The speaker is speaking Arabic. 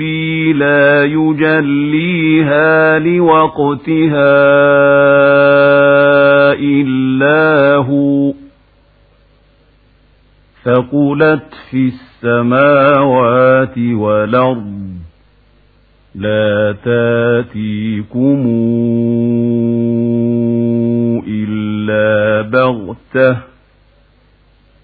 ربي لا يجليها لوقتها إلا هو فقلت في السماوات والأرض لا تاتيكم إلا بغتة